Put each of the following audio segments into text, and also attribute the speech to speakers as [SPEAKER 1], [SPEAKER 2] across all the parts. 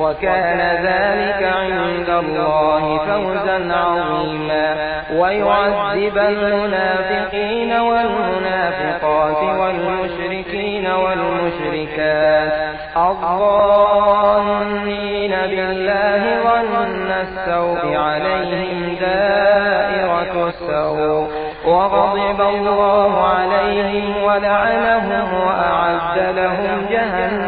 [SPEAKER 1] وكان ذلك عند الله فوزا عظيما ويعذب المنافقين والمنافقات والمشركين والمشركات الظانين بالله ظن السوء عليهم دائرة السوء وغضب الله عليهم ولعنهم وأعد لهم جهنم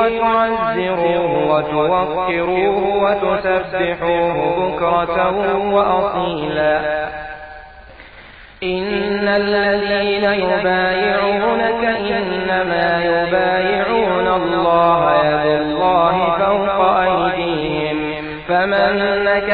[SPEAKER 1] وتعزروه وتوقروه وتسبحوه بكرة وأصيلا إن الذين يبايعونك إنما يبايعونك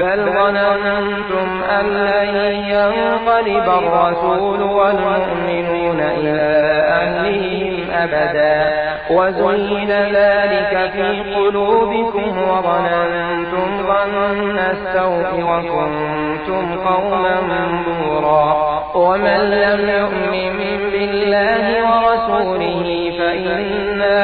[SPEAKER 1] بل ظننتم أن لن ينقلب الرسول والمؤمنون إلى أهلهم أبدا وزين ذلك في قلوبكم وظننتم ظن السوء وكنتم قوما بورا ومن لم يؤمن بالله ورسوله فإنا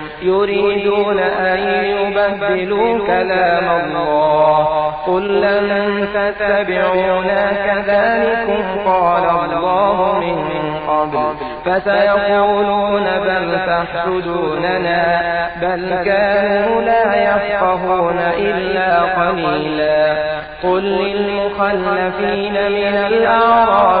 [SPEAKER 1] يريدون أن يبدلوا كلام الله قل لن تتبعونا كذلكم قال الله من قبل فسيقولون بل تحسدوننا بل كانوا لا يفقهون إلا قليلا قل للمخلفين من الأعراب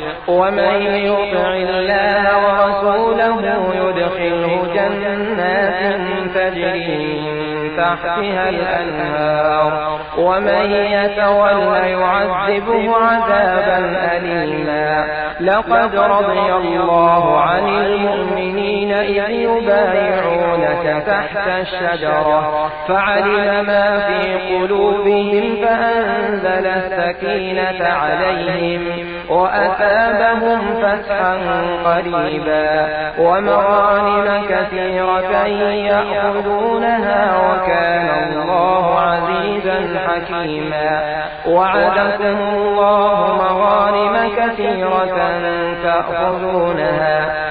[SPEAKER 2] ومن يطع
[SPEAKER 1] الله ورسوله يدخله جنات تجري تحتها الأنهار ومن يتولى يعذبه عذابا أليما لقد رضي الله عن المؤمنين إذ يبايعون تحت الشجرة فعلم ما في قلوبهم فأنزل السكينة عليهم وأثابهم فتحا قريبا ومغانم كثيرة يأخذونها وكان الله عزيزا حكيما وعدكم الله مغانم كثيرة تأخذونها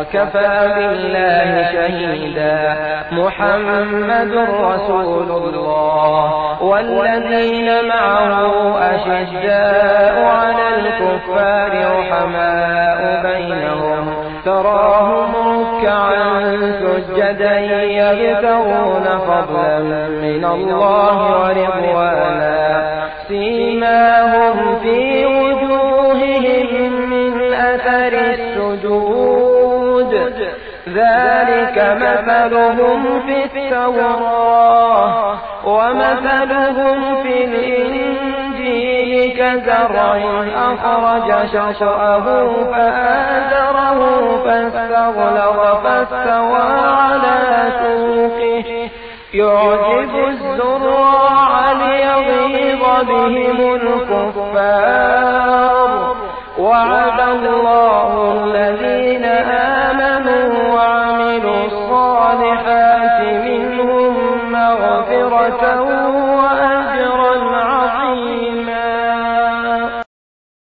[SPEAKER 1] وكفى بالله شهيدا محمد رسول الله والذين معه أشجاء على الكفار رحماء بينهم تراهم ركعا سجدا يبتغون فضلا من الله ورضوانا سيماهم في وجوههم من أثر ذلك مثلهم في التوراة ومثلهم في الإنجيل كزرع أخرج ششأه فآذره فاستغلظ فاستوى على سوقه يعجب الزرع ليغيظ بهم الكفار